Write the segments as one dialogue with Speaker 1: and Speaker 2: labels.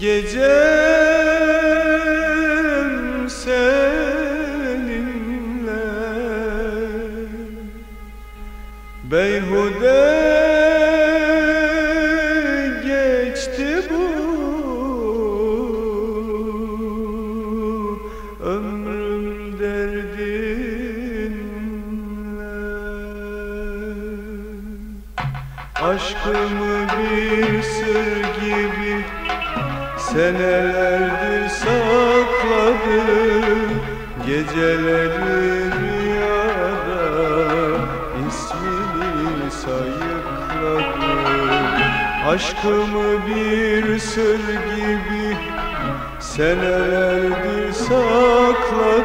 Speaker 1: Gecem seninle. Beyhude geçti bu ömrüm derdinle. Aşkımı bir sır gibi senelerdir sakladım Geceleri rüyada ismini sayıkladım Aşkımı bir sır gibi senelerdir sakladım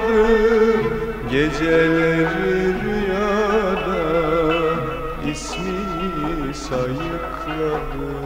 Speaker 1: Geceleri rüyada ismini sayıkladım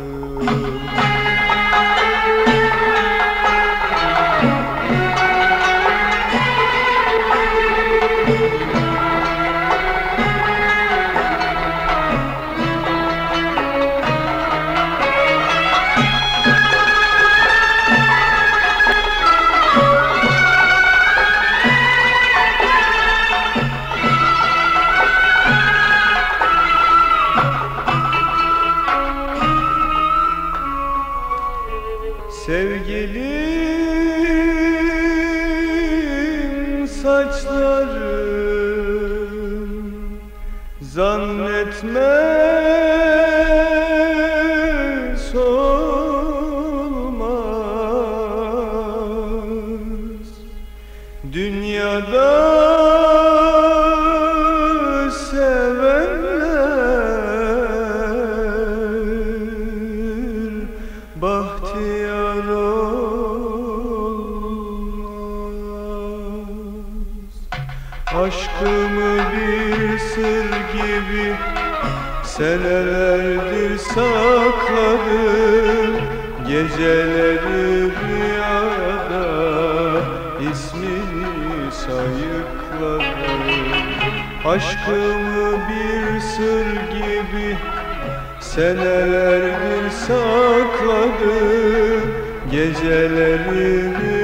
Speaker 1: Sevgilim saçlarım Zannetme solmaz. Dünyada sevenler Aşkımı bir sır gibi senelerdir sakladım. Geceleri rüyada ismini sayıkladım. Aşkımı bir sır gibi senelerdir sakladım. Geceleri rüyada